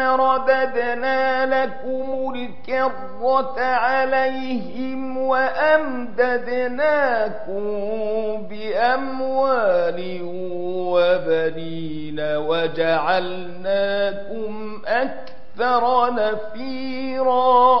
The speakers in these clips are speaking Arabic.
رددنا لكم الكرة عليهم وأمددناكم بأموال وبنين وجعلناكم أكثر نفيرا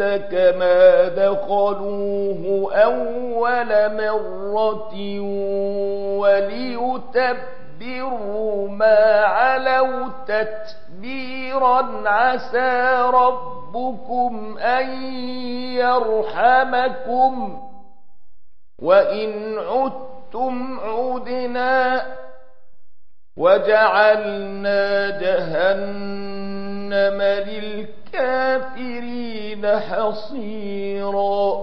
المسجد كما دخلوه أول مرة وليتبروا ما علوا تتبيرا عسى ربكم أن يرحمكم وإن عدتم عدنا وجعلنا جهنم للكافرين حصيرا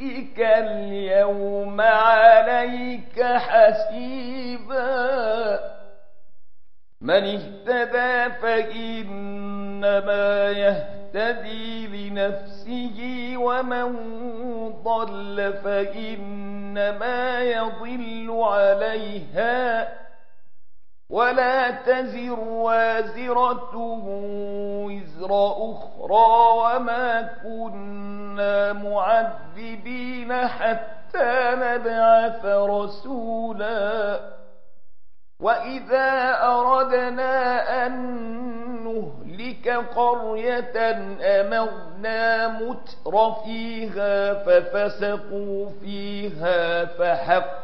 اليوم عليك حسيبا. من اهتدى فإنما يهتدي لنفسه ومن ضل فإنما يضل عليها. ولا تزر وازرة وزر أخرى وما كنا معذبين حتى نبعث رسولا. وإذا أردنا أن نهلك قرية أمرنا متر فيها ففسقوا فيها فحق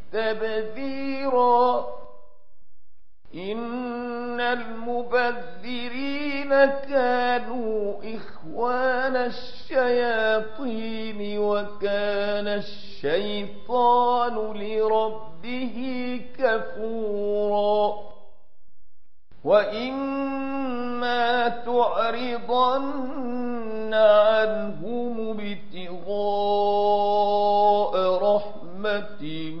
تبذيرا. إن المبذرين كانوا إخوان الشياطين وكان الشيطان لربه كفورا. وإما تعرضن عنهم ابتغاء رحمة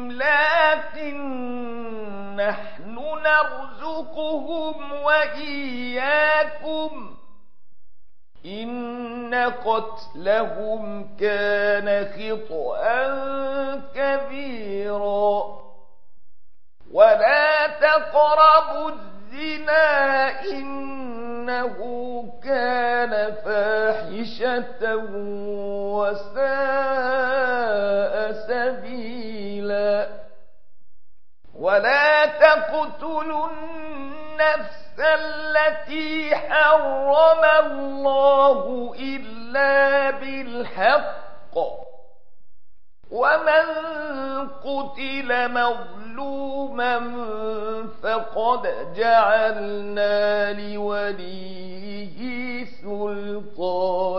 قتلهم كان خطأ.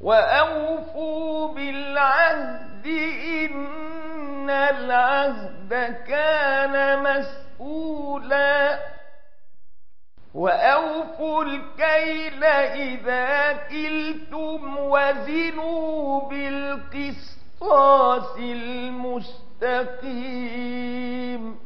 وأوفوا بالعهد إن العهد كان مسؤولا وأوفوا الكيل إذا كلتم وزنوا بالقسطاس المستقيم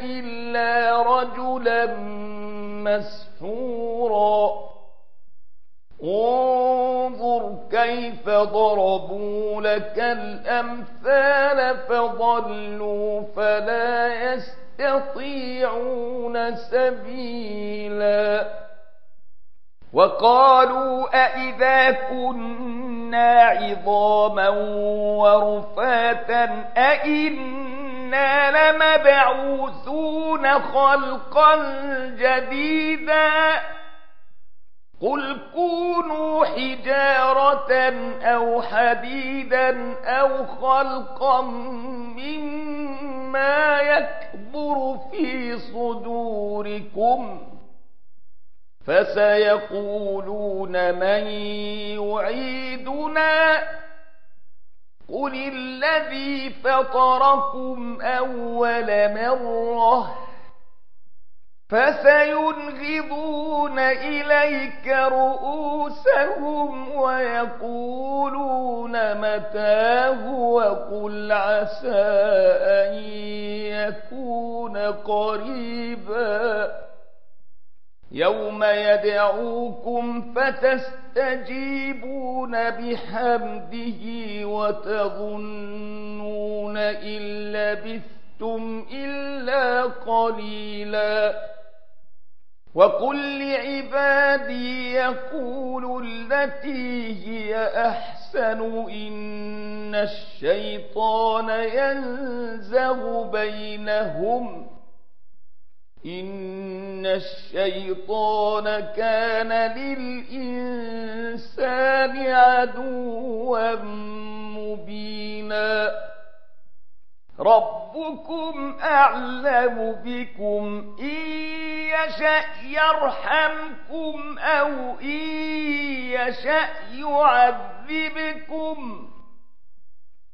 إلا رجلا مسحورا. انظر كيف ضربوا لك الأمثال فضلوا فلا يستطيعون سبيلا. وقالوا أئذا كنا عظاما ورفاتا أئنا لمبعوثون خلقا جديدا قل كونوا حجارة أو حديدا أو خلقا مما يكبر في صدوركم فسيقولون من يعيدنا قل الذي فطركم أول مرة فسينغضون إليك رؤوسهم ويقولون متاه وقل عسى أن يكون قريبا يوم يدعوكم فتستجيبون بحمده وتظنون إن لبثتم إلا قليلاً. وقل لعبادي يقولوا التي هي أحسن إن الشيطان ينزغ بينهم. إن الشيطان كان للإنسان عدوا مبينا. ربكم أعلم بكم. إن يشأ يرحمكم أو إن يشأ يعذبكم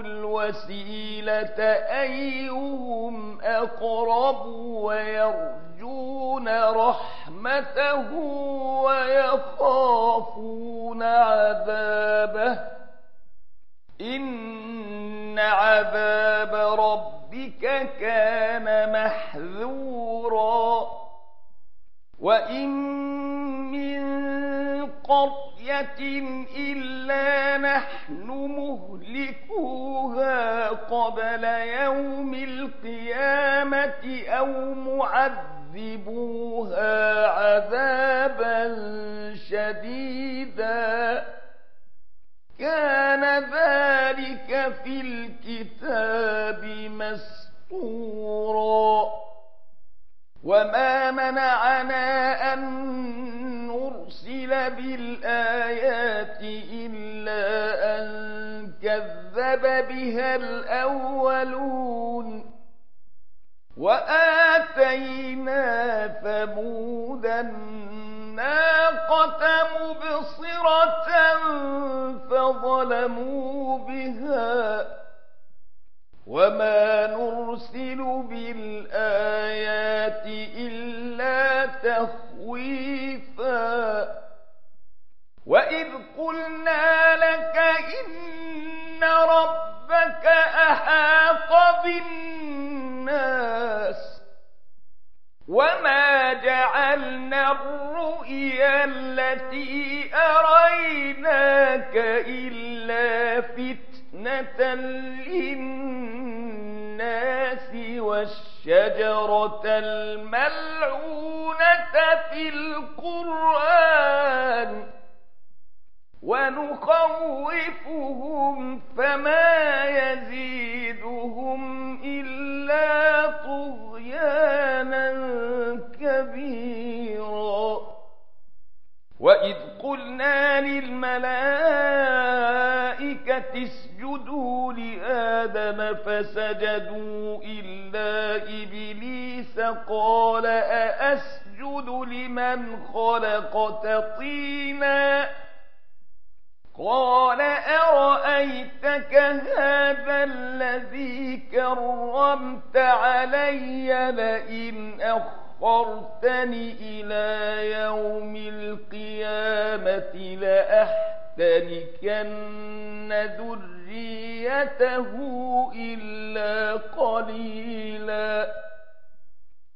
الوسيلة أيهم أقرب ويرجون رحمته ويخافون عذابه إن عذاب ربك كان محذورا وإن من قرية إلا نحن مهلكوها قبل يوم القيامة أو معذبوها في القرآن ونخوفهم فما يزيدهم إلا طغيانا كبيرا. وإذ قلنا للملائكة اسجدوا لآدم فسجدوا إلا إبليس قال أأسجد لمن خلقت طيناً؟ قال أرأيتك هذا الذي كرمت علي لئن أخرتني إلى يوم القيامة لأحتنكن ذريته إلا قليلاً.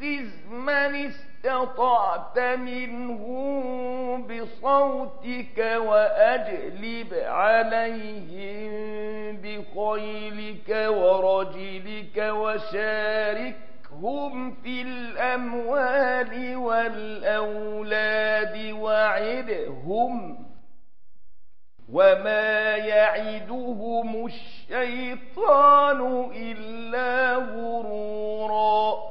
واستفزز من استطعت منهم بصوتك وأجلب عليهم بخيلك ورجلك وشاركهم في الأموال والأولاد وعدهم وما يعدهم الشيطان إلا غرورا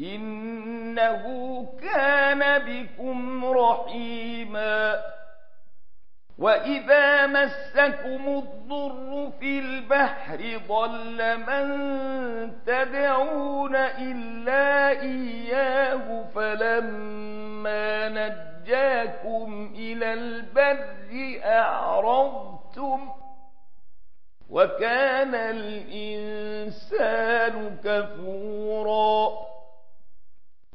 إنه كان بكم رحيما. وإذا مسكم الضر في البحر ضل من تدعون إلا إياه فلما نجاكم إلى البر أعرضتم وكان الإنسان كفورا.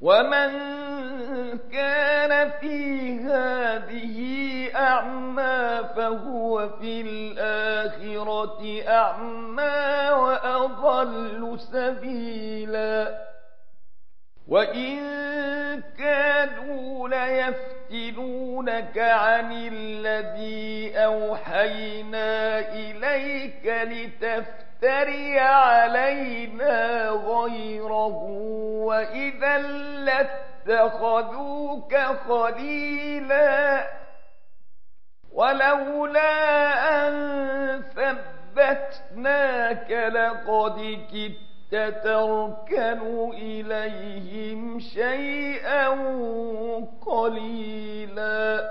ومن كان في هذه أعمى فهو في الآخرة أعمى وأضل سبيلا وإن كادوا ليفتنونك عن الذي أوحينا إليك لتفتري علينا غيره وإذا لاتخذوك خليلاً ولولا أن ثبتناك لقد كدت تركن إليهم شيئا قليلا.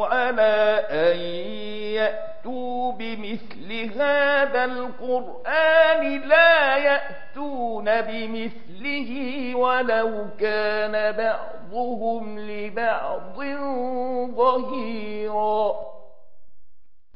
على أن يأتوا بمثل هذا القرآن لا يأتون بمثله ولو كان بعضهم لبعض ظهيرا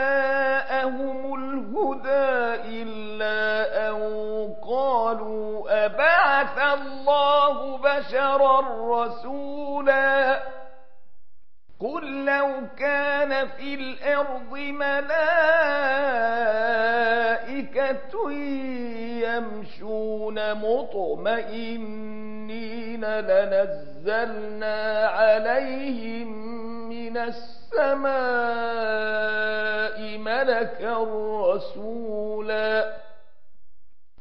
جاءهم الهدى إلا أن قالوا أبعث الله بشرا رسولا قل لو كان في الأرض ملائكة يمشون مطمئنين لنزلنا عليهم من السماء ملكا رسولا.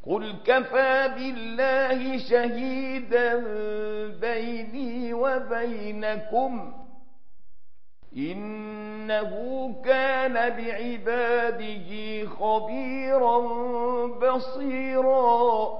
قل كفى بالله شهيدا بيني وبينكم. إنه كان بعباده خبيرا بصيرا.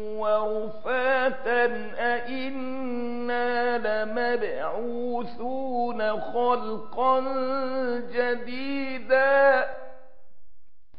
ورفاتا أئنا لمبعوثون خلقا جديدا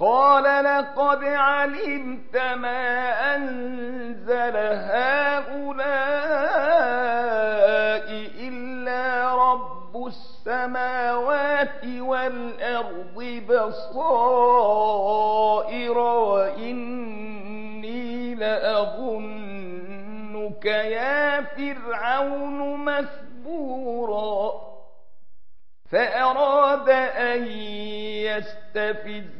قال لقد علمت ما أنزل هؤلاء إلا رب السماوات والأرض بصائر وإني لأظنك يا فرعون مثبورا. فأراد أن يستفز